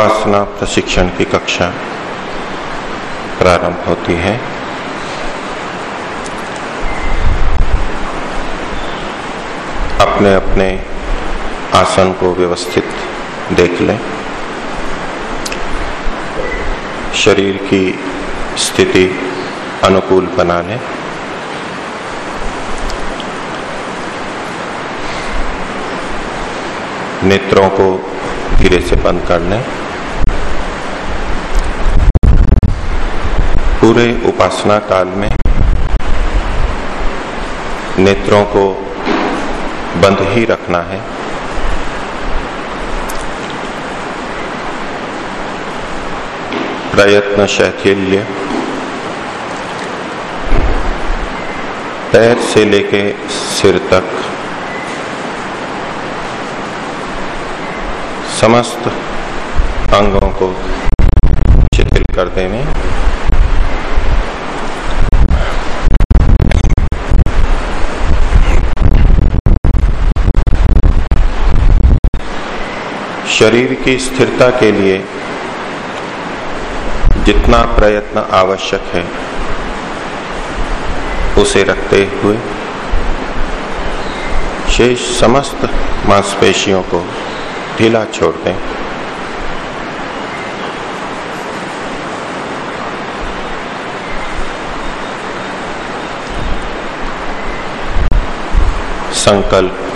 उपासना प्रशिक्षण की कक्षा प्रारंभ होती है। अपने अपने आसन को व्यवस्थित देख लें। शरीर की स्थिति अनुकूल बना लें। नेत्रों को धीरे से बंद कर लें। पूरे उपासना काल में नेत्रों को बंद ही रखना है। प्रयत्न शैथिल्य। पैर से लेके सिर तक। समस्त अंगों को शिथिल कर देने। शरीर की स्थिरता के लिए जितना प्रयत्न आवश्यक है, उसे रखते हुए शेष समस्त मांसपेशियों को ढीला छोड़ दें। संकल्प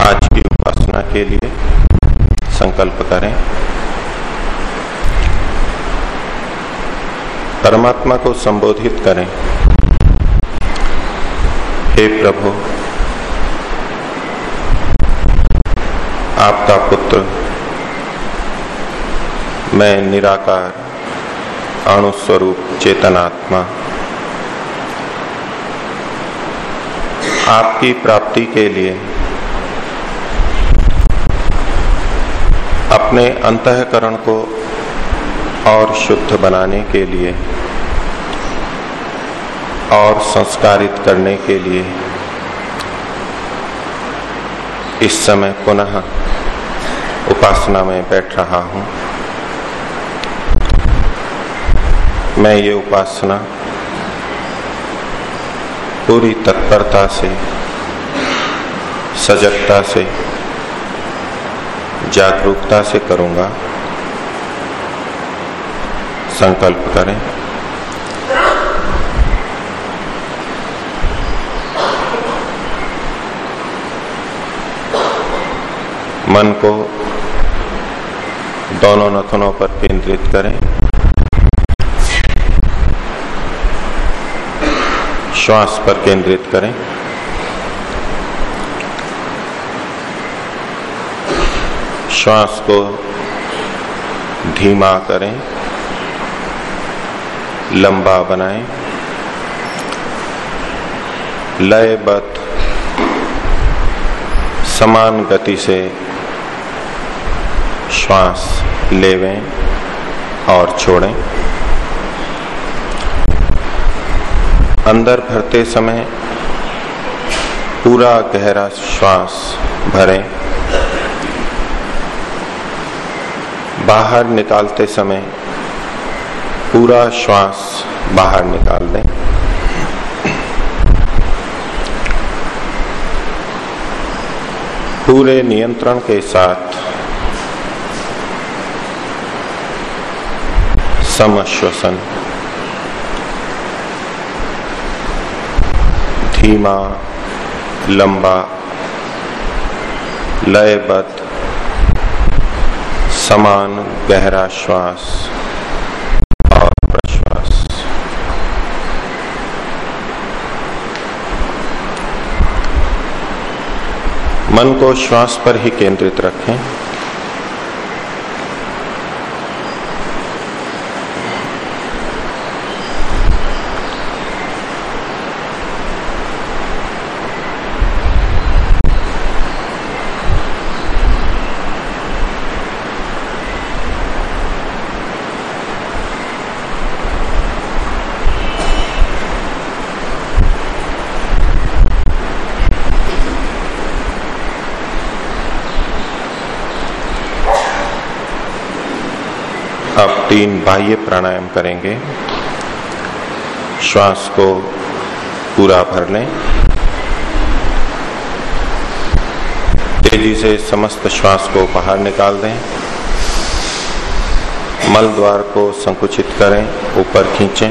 आज की उपासना के लिए संकल्प करें। परमात्मा को संबोधित करें। हे प्रभु, आपका पुत्र, मैं निराकार, अणुस्वरूप, चेतनात्मा, आपकी प्राप्ति के लिए अपने अंतकरण को और शुद्ध बनाने के लिए और संस्कारित करने के लिए इस समय पुनः उपासना में बैठ रहा हूँ। मैं ये उपासना पूरी तत्परता से, सजगता से जागरूकता से करूँगा। संकल्प करें। मन को दोनों नथनों पर केंद्रित करें। श्वास पर केंद्रित करें। श्वास को धीमा करें, लंबा बनाएँ। लयबद्ध समान गति से श्वास लेवें और छोड़ें। अंदर भरते समय पूरा गहरा श्वास भरें। बाहर निकालते समय पूरा श्वास बाहर निकाल दें। पूरे नियंत्रण के साथ समश्वसन। धीमा, लंबा, लयबद्ध समान गहरा श्वास और प्रश्वास मन को श्वास पर ही केंद्रित रखें। तीन बाह्य प्राणायाम करेंगे। श्वास को पूरा भर लें। तेज़ी से समस्त श्वास को बाहर निकाल दें। मल द्वार को संकुचित करें, ऊपर खींचें,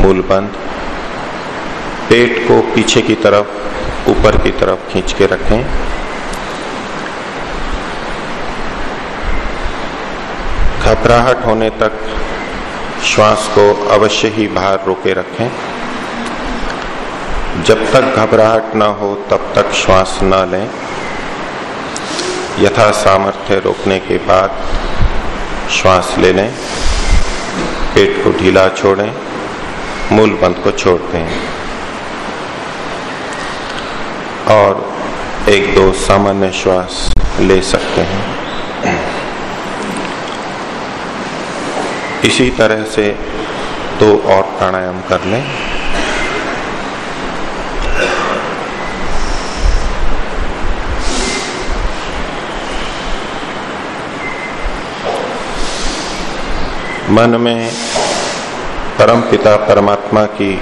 मूल बंद। पेट को पीछे की तरफ़, ऊपर की तरफ़ खींच के रखें। घबराहट होने तक श्वास को अवश्य ही बाहर रोके रखें। जब तक घबराहट ना हो, तब तक श्वास न लें। यथा सामर्थ्य रोकने के बाद श्वास ले लें। पेट को ढीला छोड़ें, मूल बंद को छोड़ दें। और एक दो सामान्य श्वास ले सकते हैं। इसी तरह से दो और प्राणायाम कर लें। मन में परम पिता परमात्मा की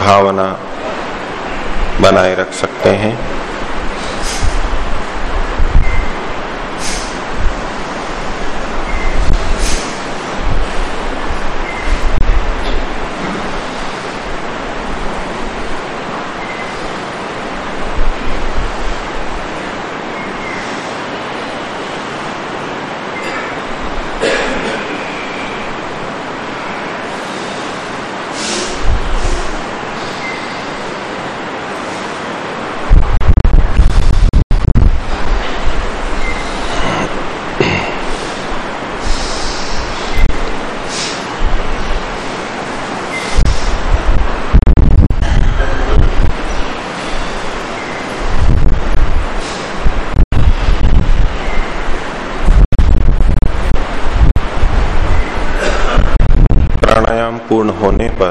भावना बनाए रख सकते हैं। पूर्ण होने पर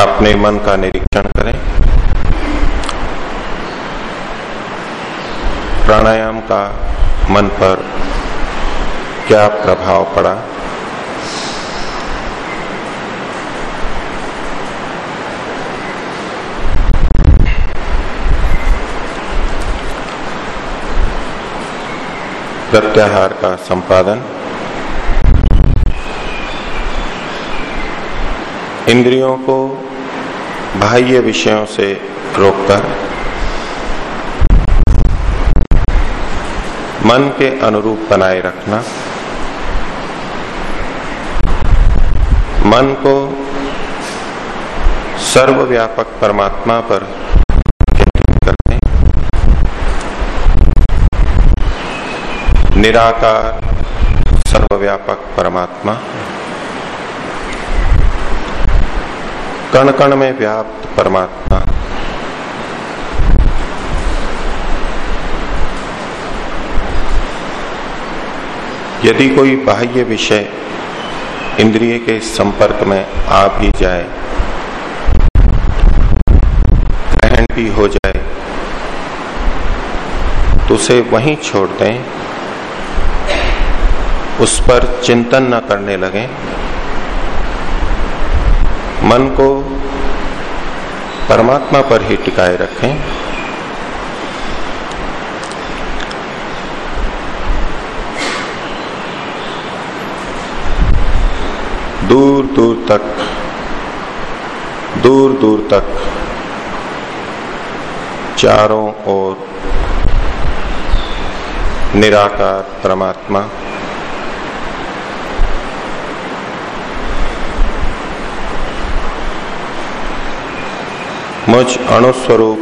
अपने मन का निरीक्षण करें। प्राणायाम का मन पर क्या प्रभाव पड़ा? प्रत्याहार का संपादन। इंद्रियों को बाह्य विषयों से रोककर मन के अनुरूप बनाए रखना। मन को सर्वव्यापक परमात्मा पर करते निराकार, सर्वव्यापक परमात्मा। कण कण में व्याप्त परमात्मा। यदि कोई बाह्य विषय इंद्रिय के संपर्क में आ भी जाए, ग्रहण भी हो जाए तो उसे वहीं छोड़ दें, उस पर चिंतन न करने लगे। मन को परमात्मा पर ही टिकाए रखें। दूर दूर तक, दूर दूर तक, चारों ओर निराकार परमात्मा। मुझ अणुस्वरूप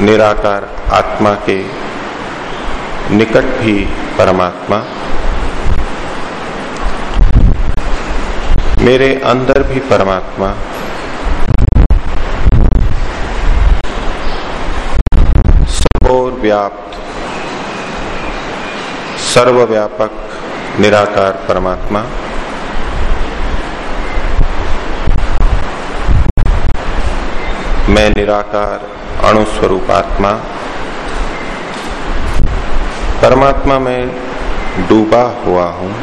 निराकार आत्मा के निकट भी परमात्मा। मेरे अंदर भी परमात्मा। सबोर व्याप्त, सर्वव्यापक निराकार परमात्मा। मैं निराकार, अणुस्वरूप आत्मा। परमात्मा में डूबा हुआ हूँ।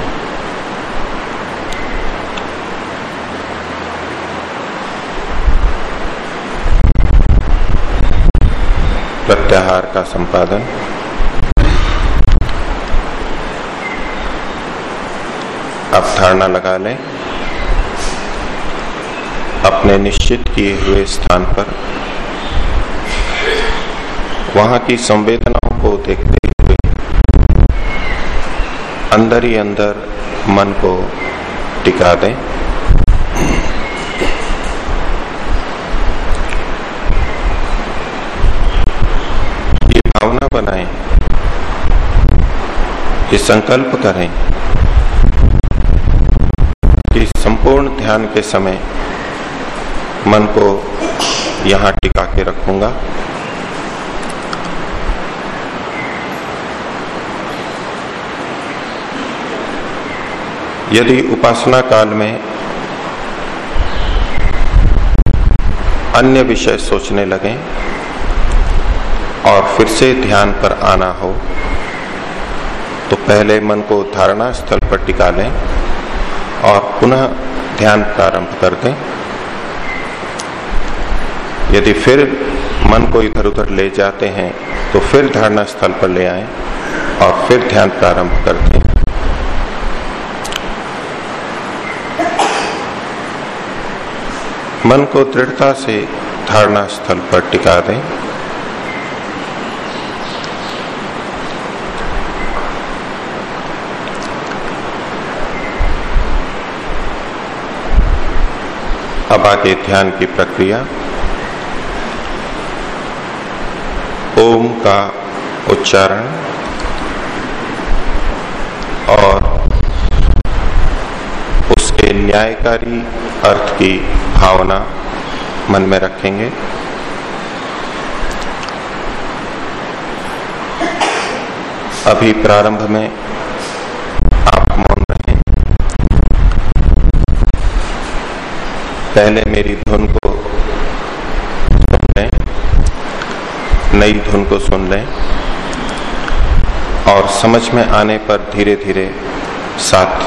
प्रत्याहार का संपादन। अब धारणा लगा लें। अपने निश्चित किए हुए स्थान पर। वहाँ की संवेदनाओं को देखते हुए, अंदर ही अंदर मन को टिका दें। ये भावना बनाएँ, ये संकल्प करें कि संपूर्ण ध्यान के समय मन को यहाँ टिका के रखूँगा। यदि उपासना काल में अन्य विषय सोचने लगे और फिर से ध्यान पर आना हो तो पहले मन को धारणा स्थल पर टिका लें और पुनः ध्यान प्रारंभ कर दें। यदि फिर मन को इधर उधर ले जाते हैं तो फिर धारणा स्थल पर ले आए और फिर ध्यान प्रारंभ कर दें मन को दृढ़ता से धारणा स्थल पर टिका दें। अब आगे ध्यान की प्रक्रिया। ओम का उच्चारण और उसके न्यायकारी अर्थ की भावना मन में रखेंगे। अभी प्रारंभ में आप मौन रहें। पहले मेरी धुन को सुन लें नई धुन को सुन लें और समझ में आने पर धीरे धीरे साथ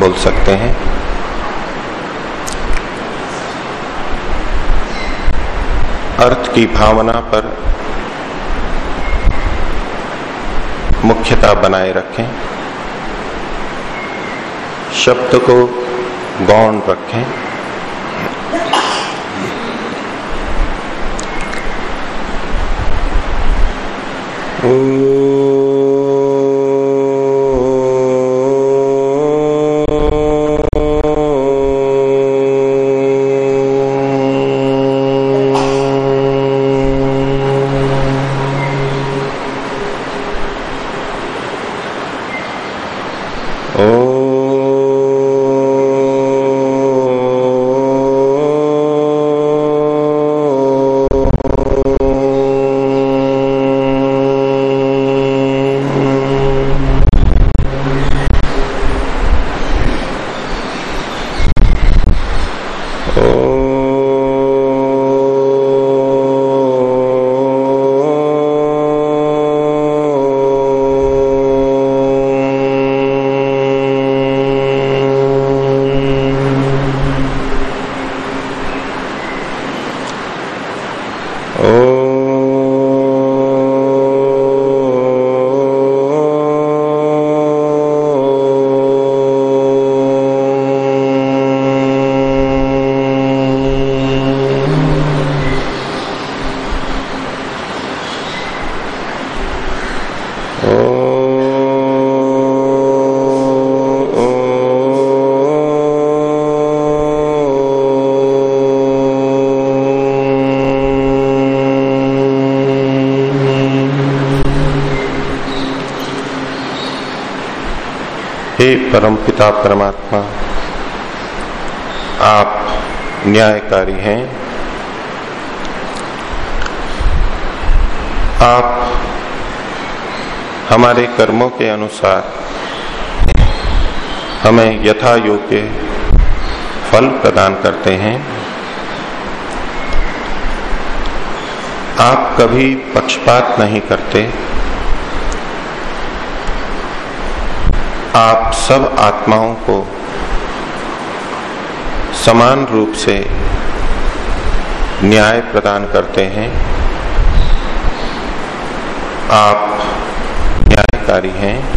बोल सकते हैं। अर्थ की भावना पर मुख्यता बनाए रखें। शब्द को गौण रखें। ओ परम पिता परमात्मा। आप न्यायकारी हैं। आप हमारे कर्मों के अनुसार हमें यथा योग्य फल प्रदान करते हैं। आप कभी पक्षपात नहीं करते। आप सब आत्माओं को समान रूप से न्याय प्रदान करते हैं। आप न्यायकारी हैं।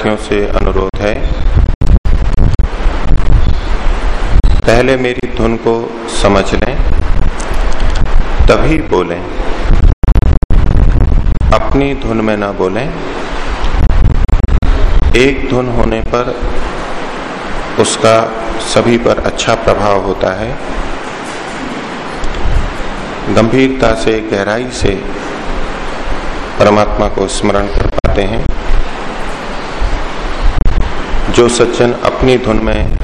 शिविरार्थियों से अनुरोध है। पहले मेरी धुन को समझ लें, तभी बोलें। अपनी धुन में ना बोलें। एक धुन होने पर उसका सभी पर अच्छा प्रभाव होता है। गंभीरता से, गहराई से परमात्मा को स्मरण कर पाते हैं। जो सज्जन अपनी धुन में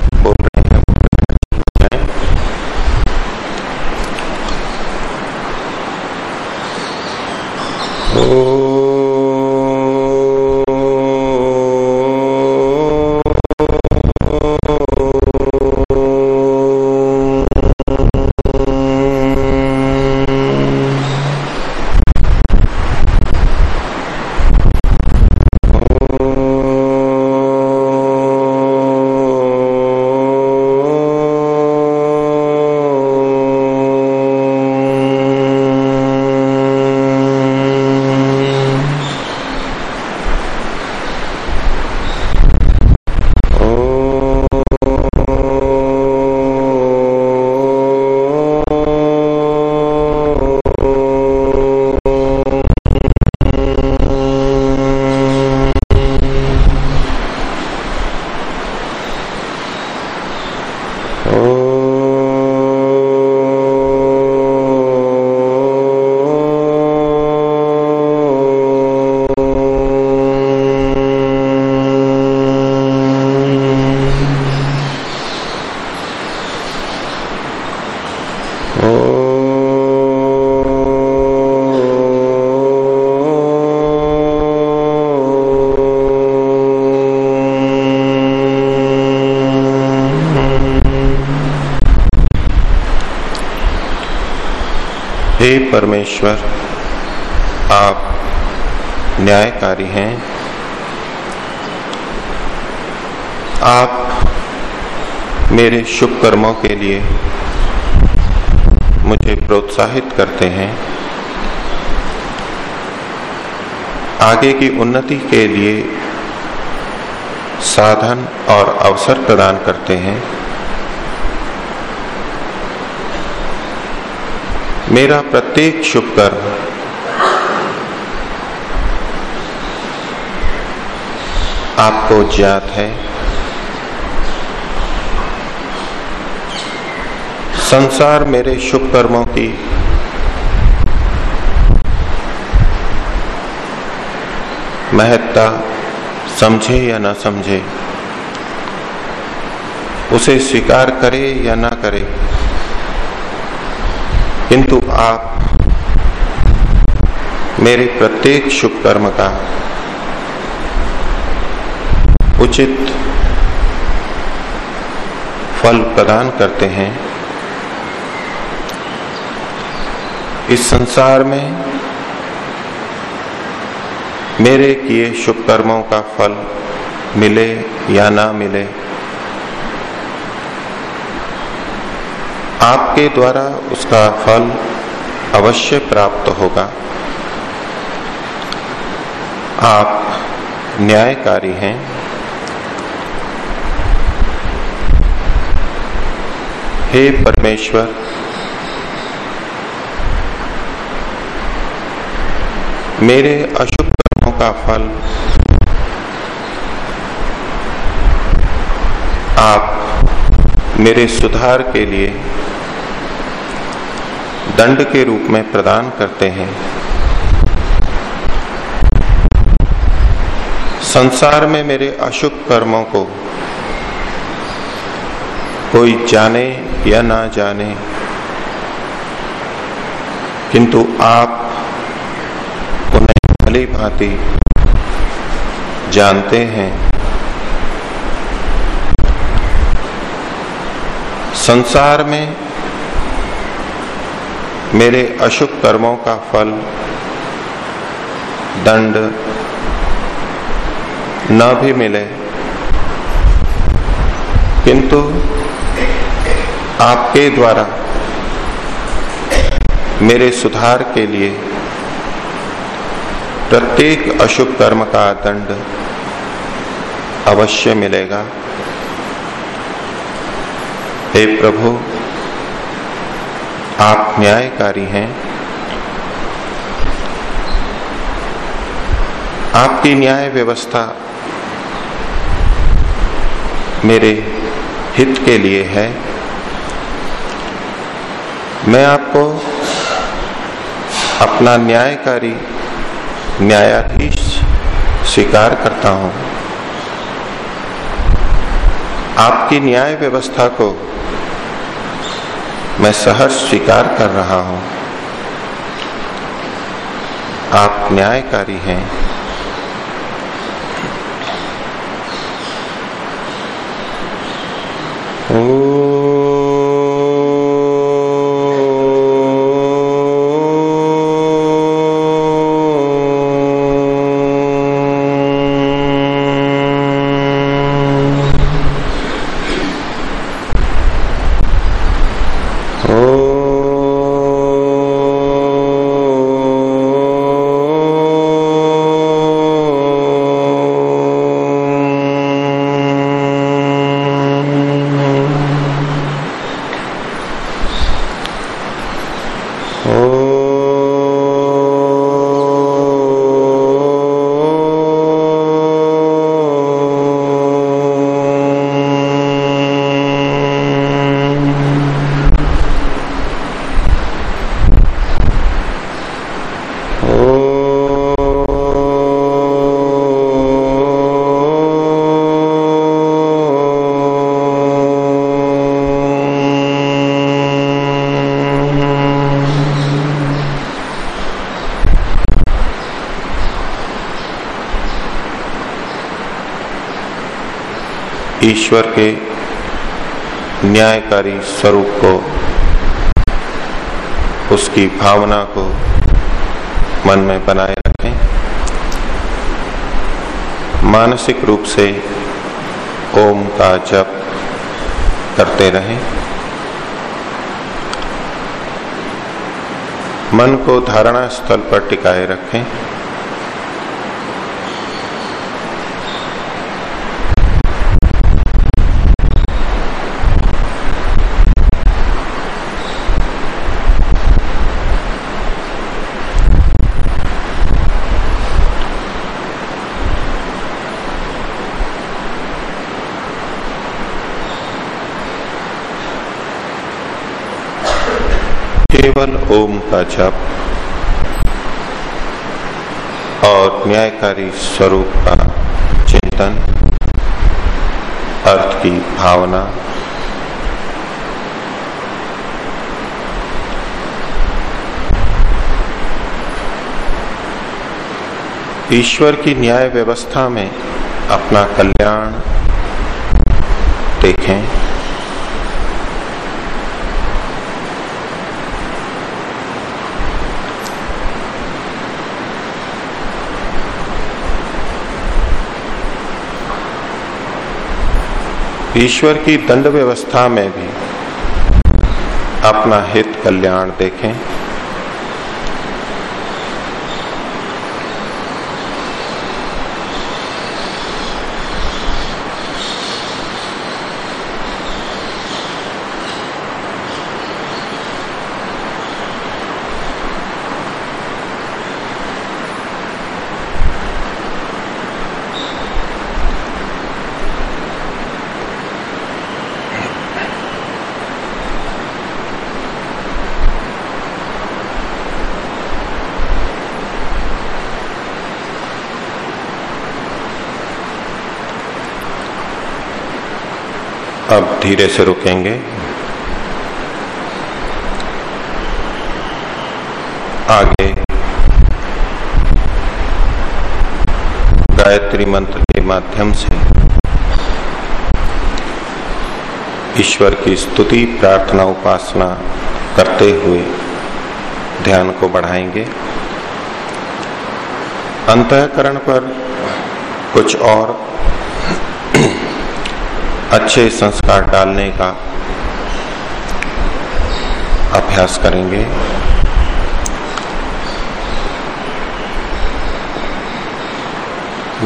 हे परमेश्वर, आप न्यायकारी हैं। आप मेरे शुभ कर्मों के लिए मुझे प्रोत्साहित करते हैं। आगे की उन्नति के लिए साधन और अवसर प्रदान करते हैं। मेरा प्रत्येक शुभ कर्म। आपको ज्ञात है। संसार मेरे शुभ कर्मों की महत्ता समझे या ना समझे, उसे स्वीकार करे या ना करे किंतु आप मेरे प्रत्येक शुभ कर्म का उचित फल प्रदान करते हैं। इस संसार में मेरे किए शुभ कर्मों का फल मिले या ना मिले आपके द्वारा उसका फल अवश्य प्राप्त होगा। आप न्यायकारी हैं। हे परमेश्वर, मेरे अशुभ कर्मों का फल आप मेरे सुधार के लिए दंड के रूप में प्रदान करते हैं। संसार में मेरे अशुभ कर्मों को कोई जाने या ना जाने, किंतु आप उन्हें भली भांति जानते हैं। संसार में मेरे अशुभ कर्मों का फल, दंड न भी मिले। किंतु आपके द्वारा मेरे सुधार के लिए प्रत्येक अशुभ कर्म का दंड अवश्य मिलेगा। हे प्रभु आप न्यायकारी हैं। आपकी न्याय व्यवस्था मेरे हित के लिए है। मैं आपको अपना न्यायकारी न्यायाधीश स्वीकार करता हूँ। आपकी न्याय व्यवस्था को मैं सहर्ष स्वीकार कर रहा हूँ। आप न्यायकारी हैं। ओ ईश्वर के न्यायकारी स्वरूप को, उसकी भावना को मन में बनाए रखें। मानसिक रूप से ओम का जप करते रहें। मन को धारणा स्थल पर टिकाए रखें। केवल ओम का जप और न्यायकारी स्वरूप का चिंतन, अर्थ की भावना, ईश्वर की न्याय व्यवस्था में अपना कल्याण देखें। ईश्वर की दंड व्यवस्था में भी अपना हित कल्याण देखें अब धीरे से रुकेंगे। आगे। गायत्री मंत्र के माध्यम से ईश्वर की स्तुति, प्रार्थना, उपासना करते हुए ध्यान को बढ़ाएँगे। अंतकरण पर कुछ और अच्छे संस्कार डालने का अभ्यास करेंगे।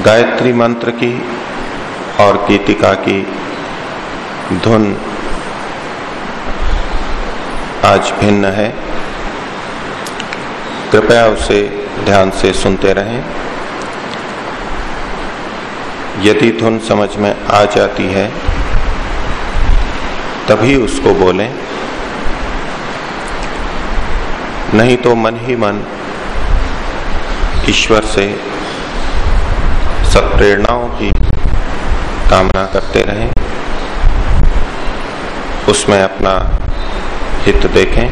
गायत्री मंत्र की और गीतिका की धुन आज भिन्न है। कृपया उसे ध्यान से सुनते रहें। यदि धुन समझ में आ जाती है तभी उसको बोले, नहीं तो मन ही मन ईश्वर से सत्प्रेरणाओं की कामना करते रहें, उसमें अपना हित देखें।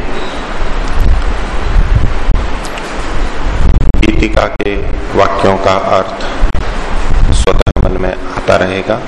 गीतिका के वाक्यों का अर्थ स्वतः मन में आता रहेगा।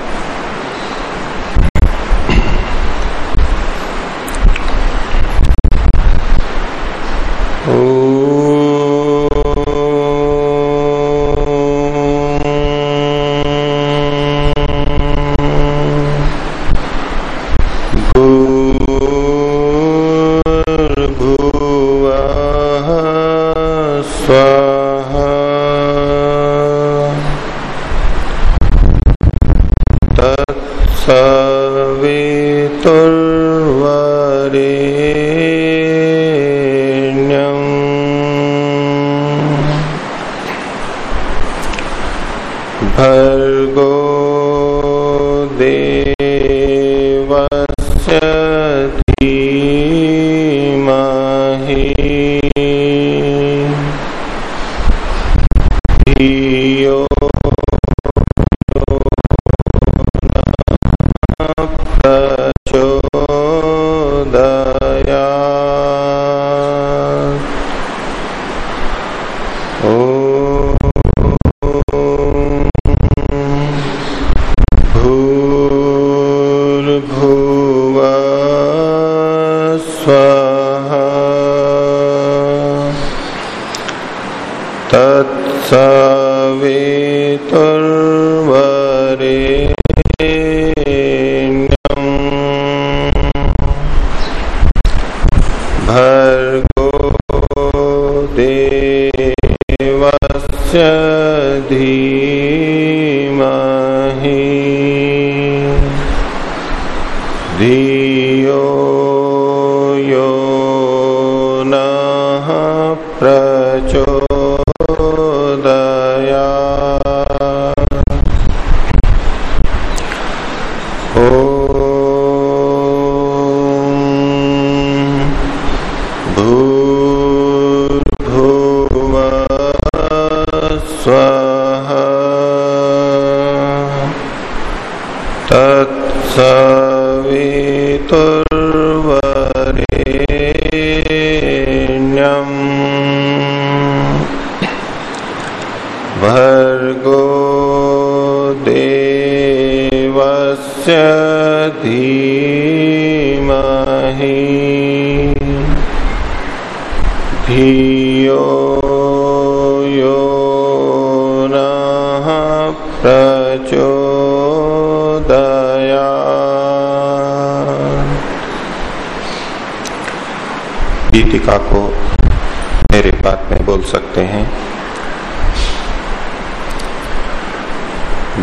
गीतिका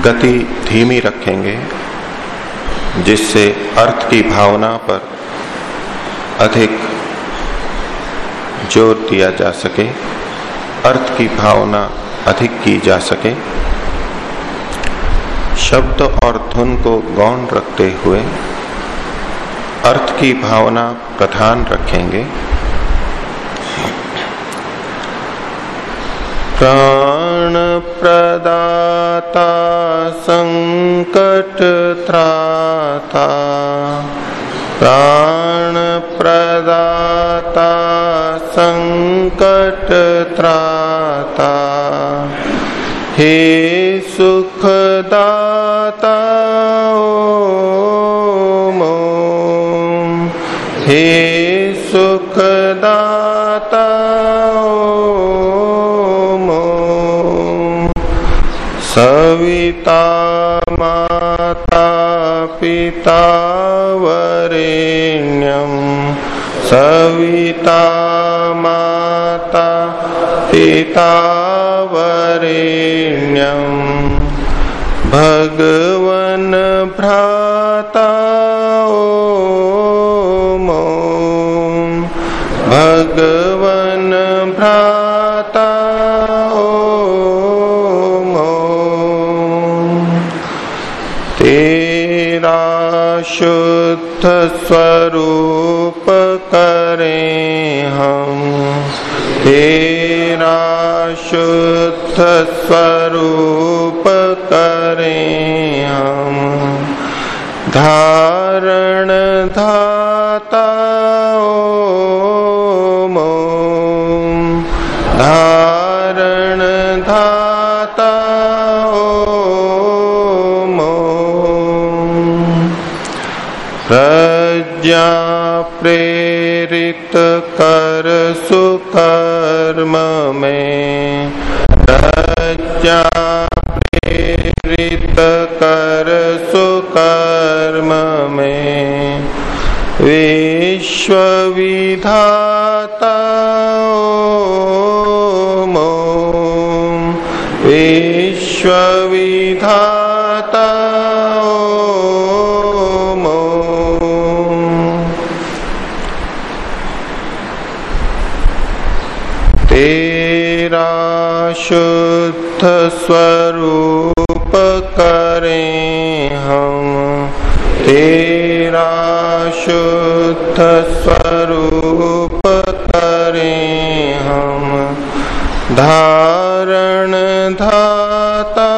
गति धीमी रखेंगे, जिससे अर्थ की भावना पर अधिक ज़ोर दिया जा सके, अर्थ की भावना अधिक की जा सके। शब्द और धुन को गौण रखते हुए अर्थ की भावना प्रधान रखेंगे। प्राण प्रदाता संकट त्राता। प्राण प्रदाता संकट त्राता। हे सुखदाता हे सुखदाता सविता माता पिता वरेण्यम सविता माता पिता वरेण्यम भगवन शुद्ध स्वरूप करें हम तेरा शुद्ध स्वरूप करें हम धारण प्रज्ञा प्रेरित कर सुकर्म में विश्व तेरा शुद्ध स्वरूप करें हम धारण धाता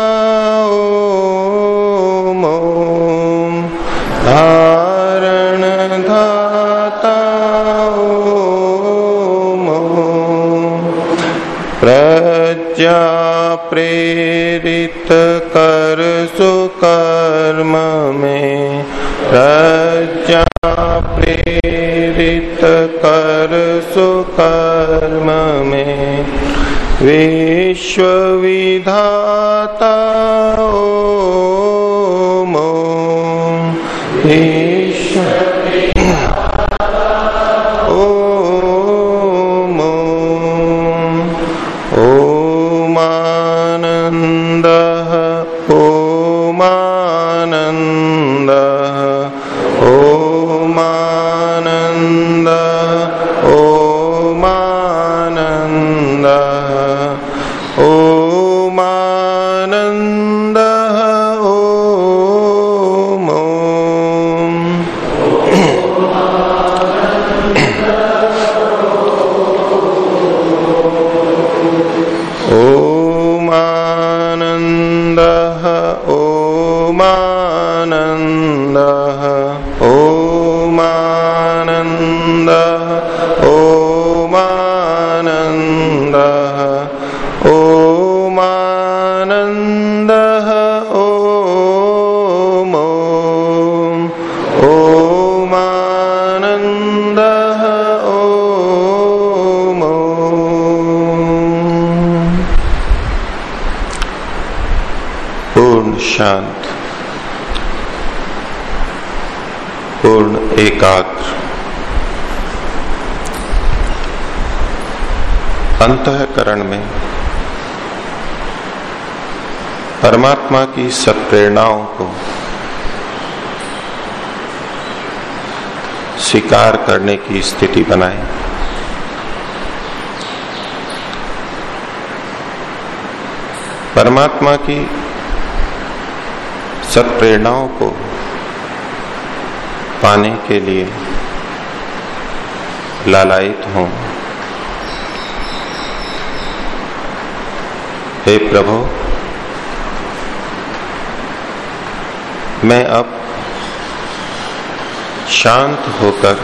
धारण धाता प्रज्ञा प्रेरित कर सुकर्म में प्रज्ञा प्रेरित कर सुकर्म में विश्व पूर्ण एकाग्र। अंतकरण में परमात्मा की सत्प्रेरणाओं को स्वीकार करने की स्थिति बनाए। परमात्मा की सत्प्रेरणाओं को पाने के लिए लालायित हों। हे प्रभु, मैं अब शांत होकर,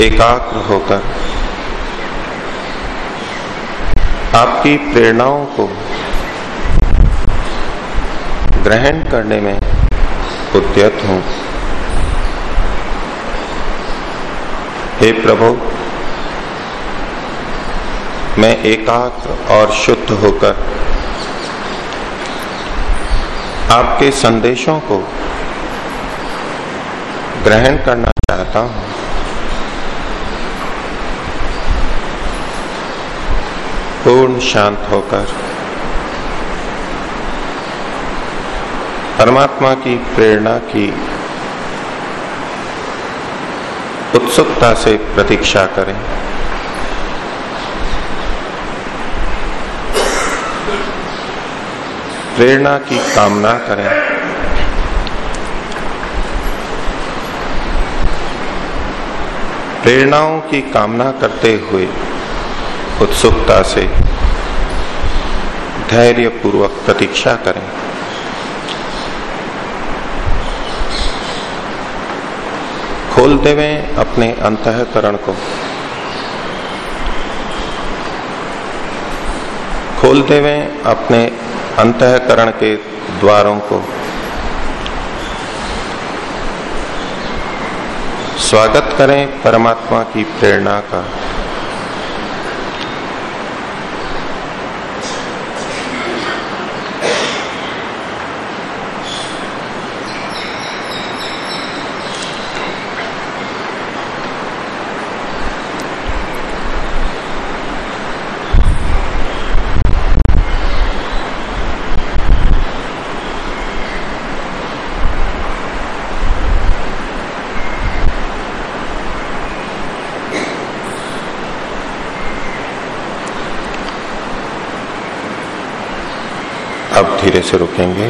एकाग्र होकर आपकी प्रेरणाओं को ग्रहण करने में उद्यत हूँ। हे प्रभु, मैं एकाग्र और शुद्ध होकर आपके संदेशों को ग्रहण करना चाहता हूँ। पूर्ण शांत होकर परमात्मा की प्रेरणा की उत्सुकता से प्रतीक्षा करें। प्रेरणा की कामना करें। प्रेरणाओं की कामना करते हुए उत्सुकता से धैर्य पूर्वक प्रतीक्षा करें। खोलते देवे अपने अंतकरण को। खोल देवे अपने अंतकरण के द्वारों को। स्वागत करें परमात्मा की प्रेरणा का। धीरे से रुकेंगे।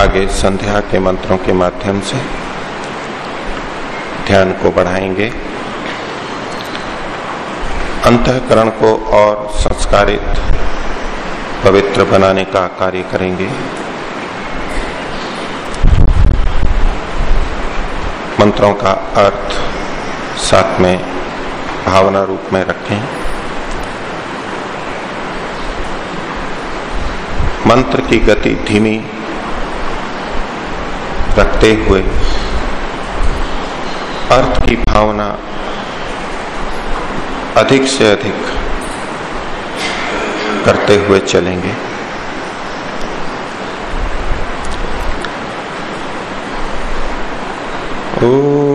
आगे संध्या के मंत्रों के माध्यम से ध्यान को बढ़ाएँगे। अंतकरण को और संस्कारित, पवित्र बनाने का कार्य करेंगे। मंत्रों का अर्थ साथ में भावना रूप में रखें। मंत्र की गति धीमी रखते हुए अर्थ की भावना अधिक से अधिक करते हुए चलेंगे। ओ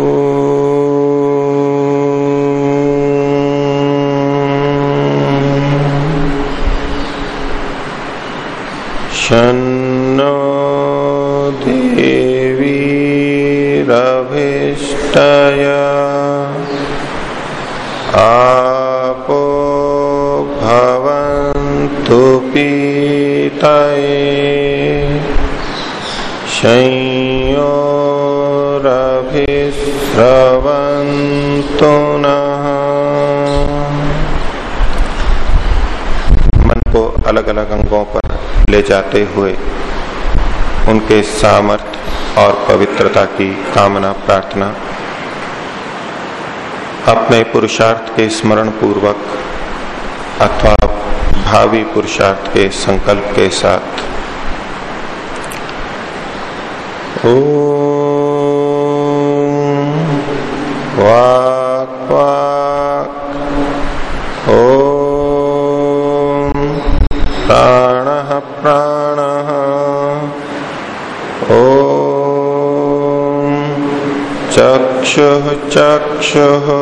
जाते हुए उनके सामर्थ्य और पवित्रता की कामना प्रार्थना, अपने पुरुषार्थ के स्मरण पूर्वक अथवा भावी पुरुषार्थ के संकल्प के साथ। ओ चक्षु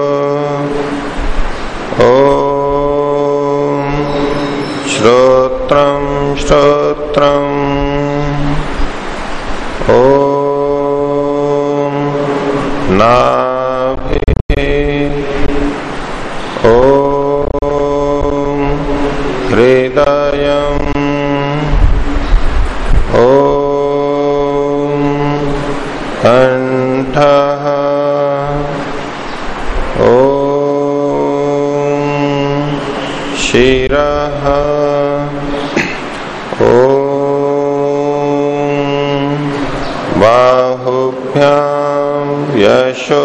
यशो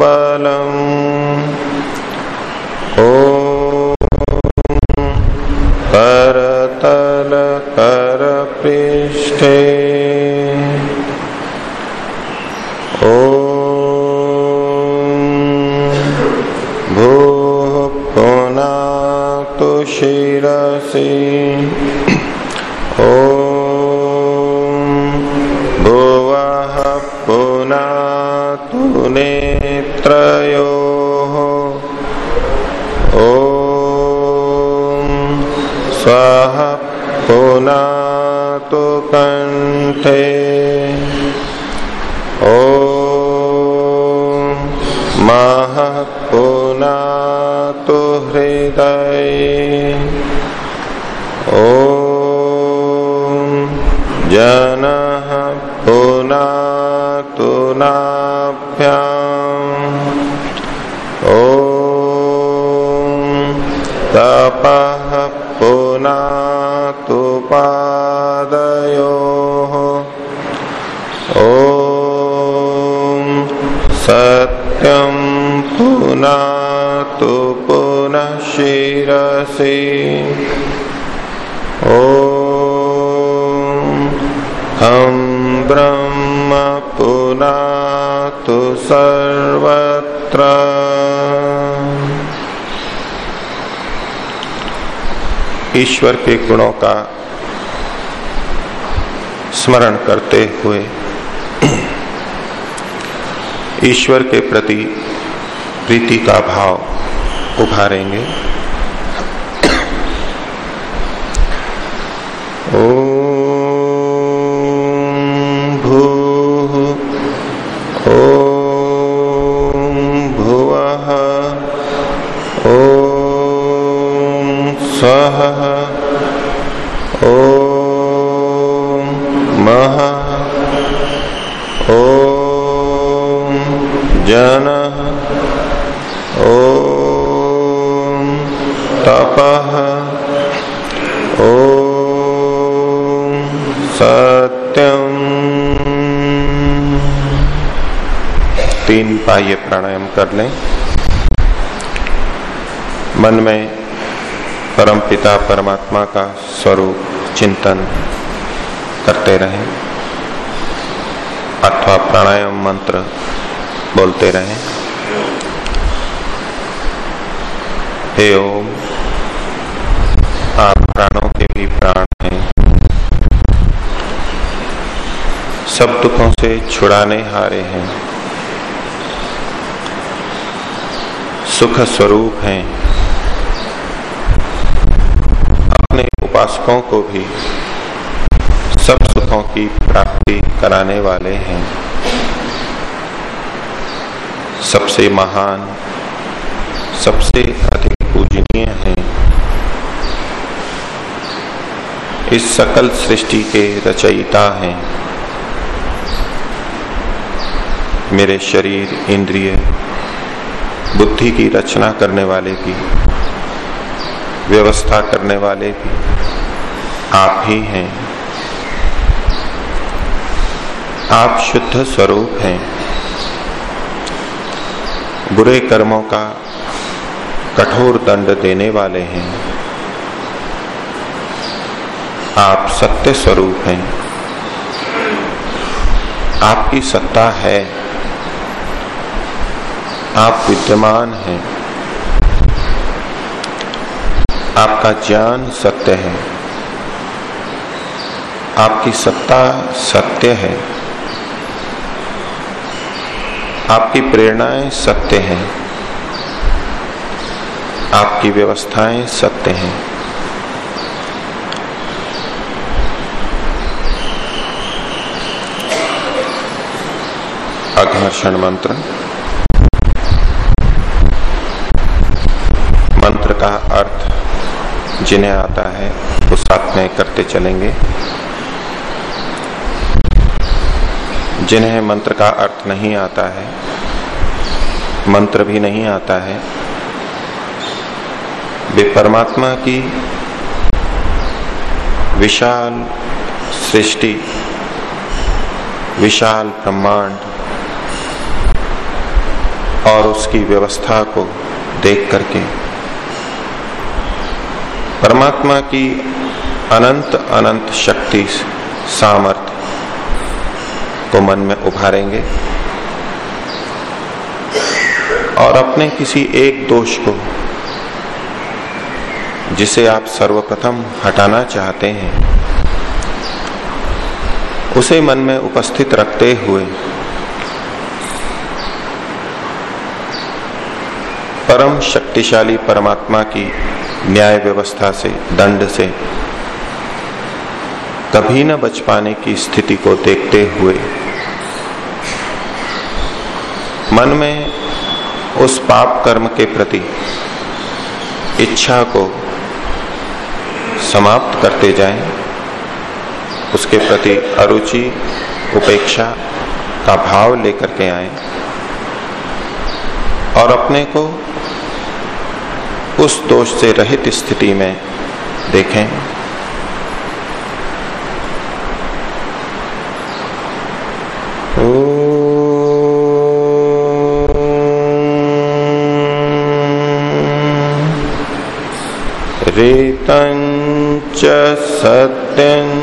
बलम्। ॐ ईश्वर के गुणों का स्मरण करते हुए ईश्वर के प्रति प्रीति का भाव उभारेंगे। प्राणायाम कर लें। मन में परम पिता, परमात्मा का स्वरूप चिंतन करते रहें। अथवा प्राणायाम मंत्र बोलते रहें। हे ओम, आप प्राणों के भी प्राण हैं। सब दुखों से छुड़ाने हारे हैं। सुख स्वरूप हैं। अपने उपासकों को भी सब सुखों की प्राप्ति कराने वाले हैं। सबसे महान, सबसे अधिक पूजनीय हैं। इस सकल सृष्टि के रचयिता हैं। मेरे शरीर, इंद्रिय बुद्धि की रचना करने वाले की, व्यवस्था करने वाले की, आप ही हैं। आप शुद्ध स्वरूप हैं। बुरे कर्मों का कठोर दंड देने वाले हैं। आप सत्य स्वरूप हैं। आपकी सत्ता है। आप विद्यमान हैं। आपका ज्ञान सत्य है। आपकी सत्ता सत्य है। आपकी प्रेरणाएँ सत्य हैं। आपकी व्यवस्थाएँ सत्य हैं। अघर्षण मंत्र का अर्थ जिन्हें आता है वो साथ में करते चलेंगे। जिन्हें मंत्र का अर्थ नहीं आता है, मंत्र भी नहीं आता है, वे परमात्मा की विशाल सृष्टि, विशाल ब्रह्मांड और उसकी व्यवस्था को देख करके परमात्मा की अनंत अनंत शक्ति सामर्थ को मन में उभारेंगे और अपने किसी एक दोष को, जिसे आप सर्वप्रथम हटाना चाहते हैं, उसे मन में उपस्थित रखते हुए परम शक्तिशाली परमात्मा की न्याय व्यवस्था से दंड से कभी न बच पाने की स्थिति को देखते हुए मन में उस पाप कर्म के प्रति इच्छा को समाप्त करते जाएँ, उसके प्रति अरुचि उपेक्षा का भाव लेकर के आए और अपने को उस दोष से रहित स्थिति में देखें। रेतञ्च सत्यञ्चाभीथा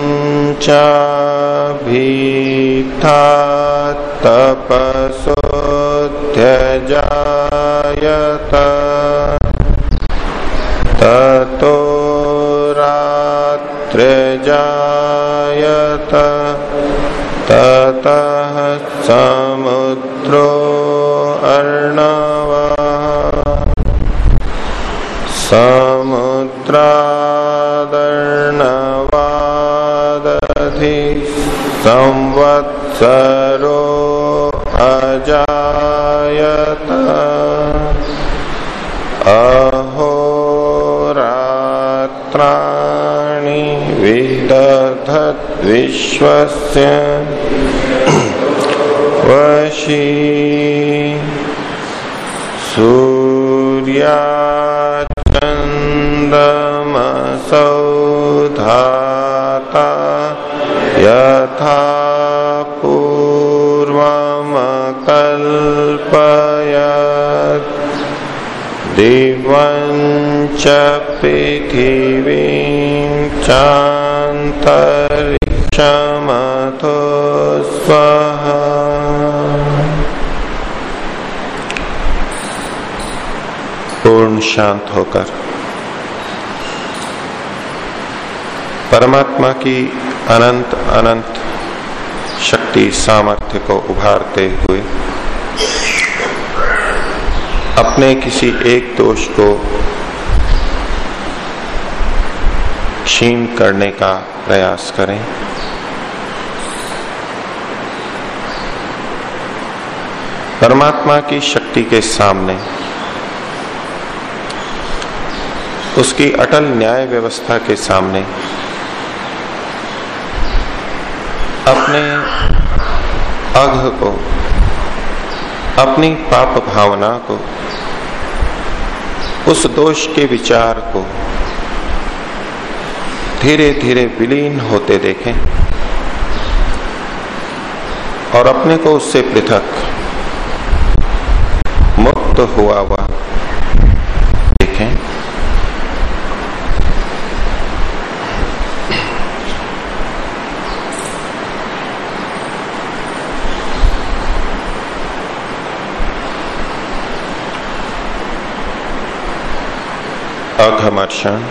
विदधद्विश्वस्य वशी सूर्या धाता यथा पूर्वमकल्पयत्। दिवं च पृथिवीं स्वः पूर्ण शांत होकर परमात्मा की अनंत अनंत शक्ति सामर्थ्य को उभारते हुए अपने किसी एक दोष को क्षीण करने का प्रयास करें। परमात्मा की शक्ति के सामने उसकी अटल न्याय व्यवस्था के सामने अपने अघ को, अपनी पाप भावना को, उस दोष के विचार को धीरे धीरे विलीन होते देखें और अपने को उससे पृथक मुक्त हुआ हुआ। देखें। अघमर्षण।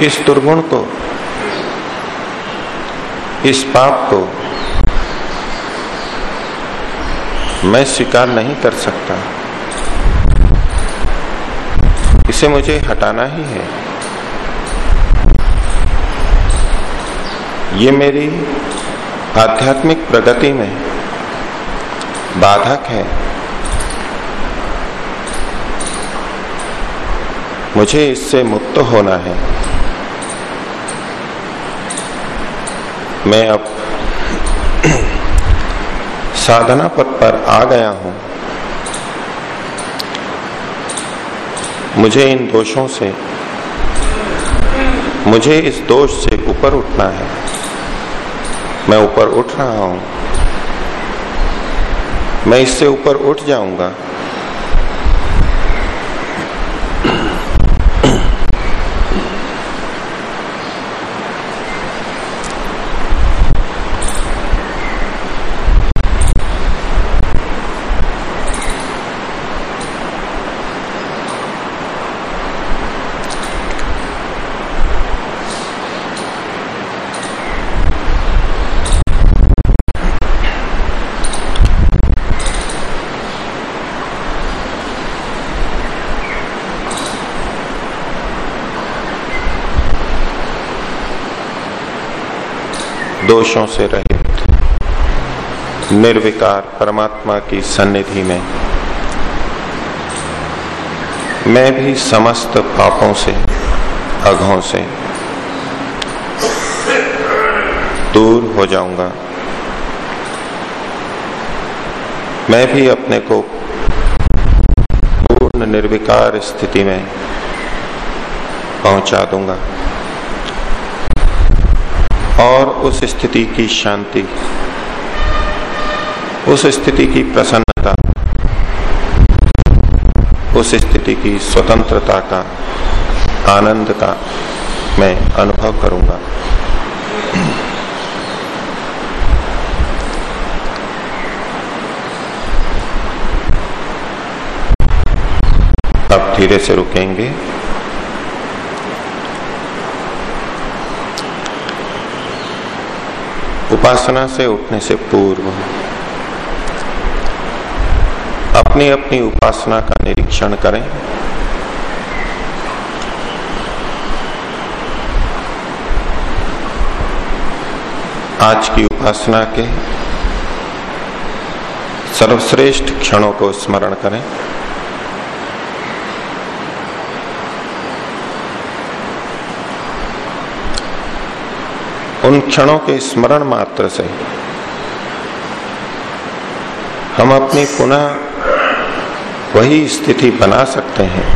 इस दुर्गुण को इस पाप को मैं स्वीकार नहीं कर सकता। इसे मुझे हटाना ही है। ये मेरी आध्यात्मिक प्रगति में बाधक है। मुझे इससे मुक्त होना है। मैं अब साधना पथ पर आ गया हूँ। मुझे इन दोषों से, मुझे इस दोष से ऊपर उठना है। मैं ऊपर उठ रहा हूँ। मैं इससे ऊपर उठ जाऊँगा। दोषों से रहित। निर्विकार परमात्मा की सन्निधि में। मैं भी समस्त पापों से, अघों से दूर हो जाऊँगा। मैं भी अपने को पूर्ण निर्विकार स्थिति में पहुँचा दूँगा। और उस स्थिति की शांति, उस स्थिति की प्रसन्नता, उस स्थिति की स्वतंत्रता का आनंद का मैं अनुभव करूँगा। अब धीरे से रुकेंगे। उपासना से उठने से पूर्व, अपनी अपनी उपासना का निरीक्षण करें। आज की उपासना के सर्वश्रेष्ठ क्षणों को स्मरण करें। उन क्षणों के स्मरण मात्र से हम अपनी पुनः वही स्थिति बना सकते हैं।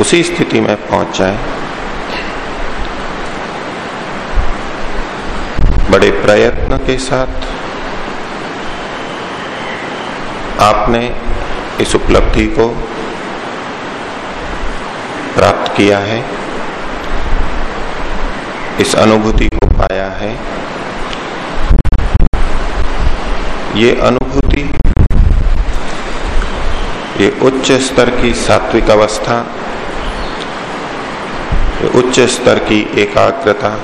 उसी स्थिति में पहुँच जाए। बड़े प्रयत्न के साथ आपने इस उपलब्धि को प्राप्त किया है। इस अनुभूति को पाया है। ये अनुभूति, ये उच्च स्तर की सात्विक अवस्था उच्च स्तर की एकाग्रता,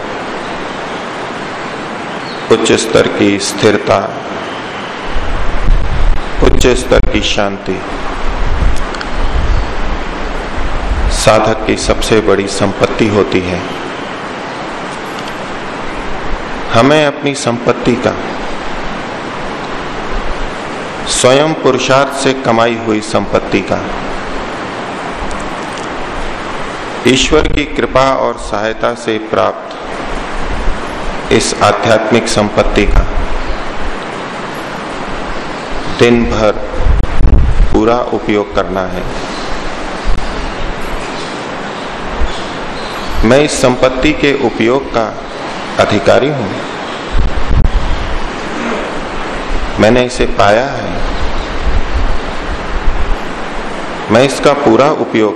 उच्च स्तर की स्थिरता, उच्च स्तर की शांति, साधक की सबसे बड़ी संपत्ति होती है। हमें अपनी संपत्ति का स्वयं पुरुषार्थ से कमाई हुई संपत्ति का ईश्वर की कृपा और सहायता से प्राप्त इस आध्यात्मिक संपत्ति का दिन भर पूरा उपयोग करना है। मैं इस संपत्ति के उपयोग का अधिकारी हूँ। मैंने इसे पाया है। मैं इसका पूरा उपयोग,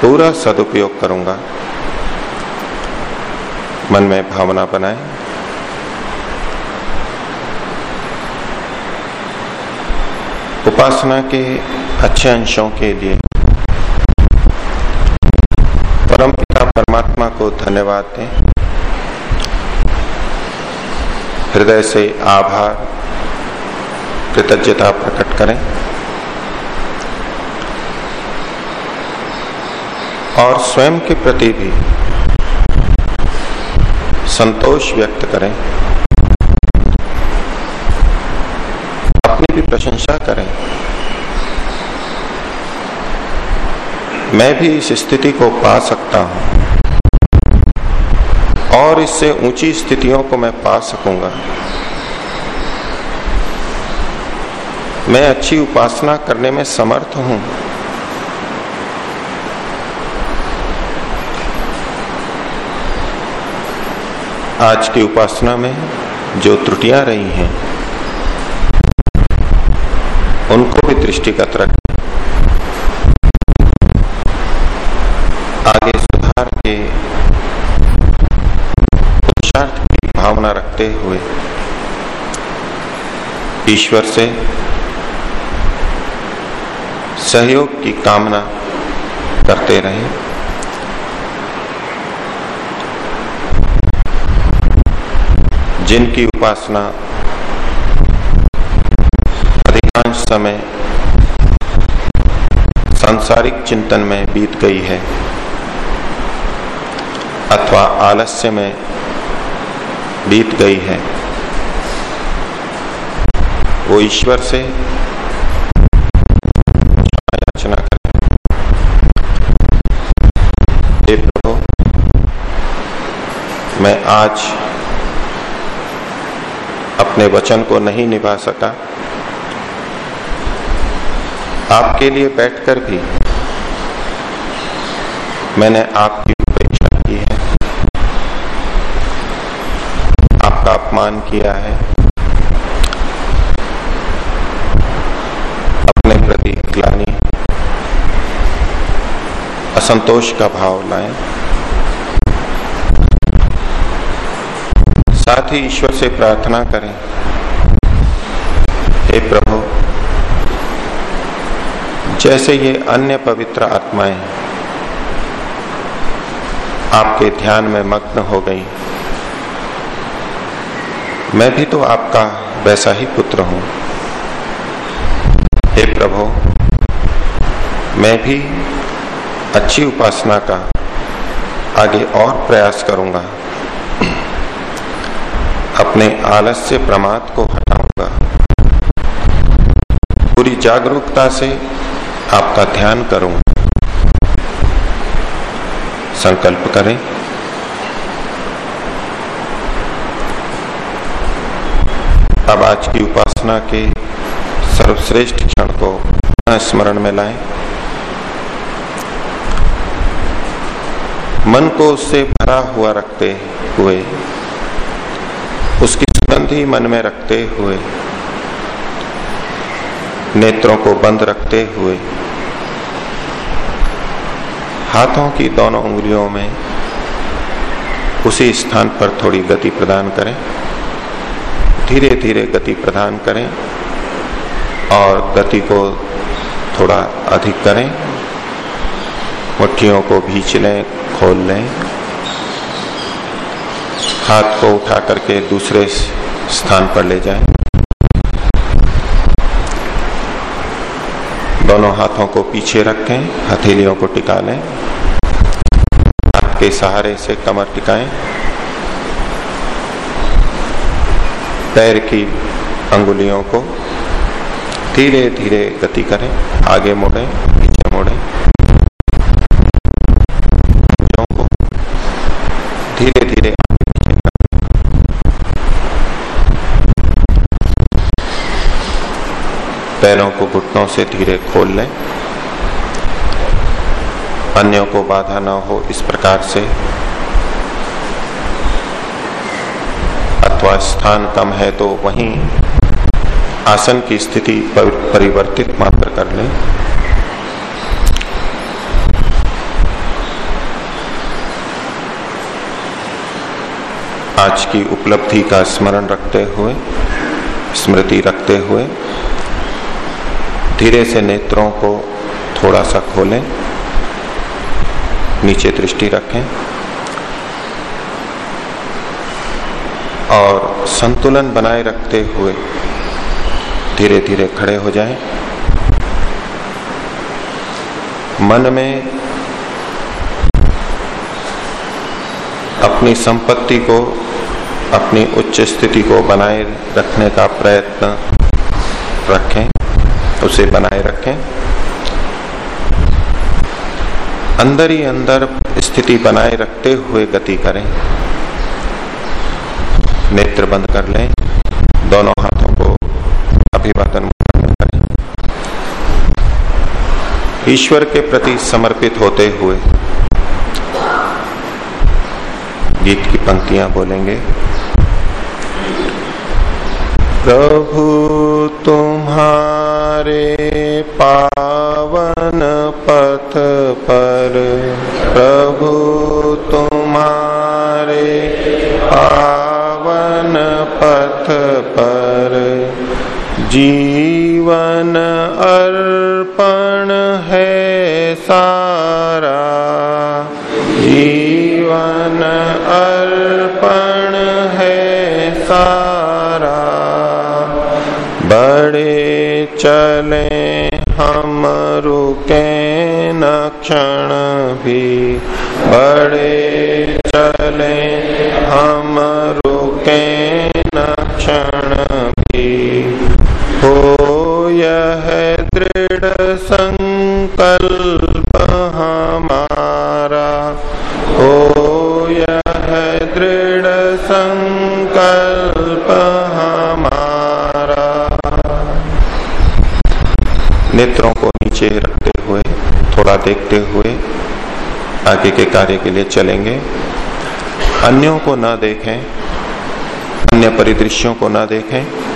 पूरा सदुपयोग करूँगा। मन में भावना बनाए। उपासना के अच्छे अंशों के लिए परम परमात्मा को धन्यवाद दें। हृदय से आभार, कृतज्ञता प्रकट करें। और स्वयं के प्रति भी संतोष व्यक्त करें। अपनी भी प्रशंसा करें। मैं भी इस स्थिति को पा सकता हूँ। और इससे ऊँची स्थितियों को मैं पा सकूँगा। मैं अच्छी उपासना करने में समर्थ हूँ। आज की उपासना में जो त्रुटियाँ रही हैं, उनको भी दृष्टिगत रखें। आगे सुधार के पुरुषार्थ की रखते हुए। ईश्वर से सहयोग की कामना करते रहे। जिनकी उपासना अधिकांश समय सांसारिक चिंतन में बीत गई है, अथवा आलस्य में बीत गई है। वो ईश्वर से याचना करें। प्रभु, मैं आज अपने वचन को नहीं निभा सका। आपके लिए बैठकर भी मैंने आपकी उपेक्षा की है आपका अपमान किया है। अपने प्रति ग्लानी, असंतोष का भाव लाएँ। साथ ही ईश्वर से प्रार्थना करें, हे प्रभु, जैसे ये अन्य पवित्र आत्माएँ आपके ध्यान में मग्न हो गई मैं भी तो आपका वैसा ही पुत्र हूँ। हे प्रभु, मैं भी अच्छी उपासना का आगे और प्रयास करूँगा। अपने आलस्य प्रमाद को हटाऊँगा। पूरी जागरूकता से आपका ध्यान करूँगा। संकल्प करें। अब आज की उपासना के सर्वश्रेष्ठ क्षण को स्मरण में लाएँ। मन को उससे भरा हुआ रखते हुए, उसकी सुगंध ही मन में रखते हुए, नेत्रों को बंद रखते हुए, हाथों की दोनों उंगलियों में उसी स्थान पर थोड़ी गति प्रदान करें। धीरे धीरे गति प्रदान करें और गति को थोड़ा अधिक करें। मुट्ठियों को भींच लें, खोल लें। हाथ को उठा करके दूसरे स्थान पर ले जाएँ। दोनों हाथों को पीछे रखें, हथेलियों को टिका लें। हाथ के सहारे से कमर टिकाएँ। पैर की अंगुलियों को। धीरे धीरे गति करें, आगे मोड़े, पीछे मोड़े। धीरे धीरे पैरों को घुटनों से धीरे खोल लें। अन्यों को बाधा न हो इस प्रकार से। अथवा स्थान कम है तो वहीं आसन की स्थिति परिवर्तित मात्र कर लें। आज की उपलब्धि का स्मरण रखते हुए, स्मृति रखते हुए, धीरे से नेत्रों को थोड़ा सा खोलें, नीचे दृष्टि रखें। और संतुलन बनाए रखते हुए धीरे धीरे खड़े हो जाएँ। मन में अपनी संपत्ति को, अपनी उच्च स्थिति को बनाए रखने का प्रयत्न रखें, उसे बनाए रखें अंदर ही अंदर स्थिति बनाए रखते हुए गति करें नेत्र बंद कर लें। दोनों हाथों को अभिवादन करें। ईश्वर के प्रति समर्पित होते हुए गीत की पंक्तियाँ बोलेंगे। प्रभु तुम्हारे पावन पथ जीवन अर्पण है सारा। जीवन अर्पण है सारा। बड़े चले हम रुके न क्षण भी। बड़े दृढ़ संकल्प हमारा हो यह दृढ़ संकल्प हमारा नेत्रों को नीचे रखते हुए, थोड़ा देखते हुए, आगे के कार्य के लिए चलेंगे। अन्यों को ना देखें, अन्य परिदृश्यों को ना देखें।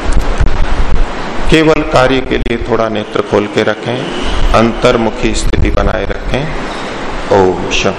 केवल कार्य के लिए थोड़ा नेत्र खोल के रखें, अंतर्मुखी स्थिति बनाए रखें। ओम शम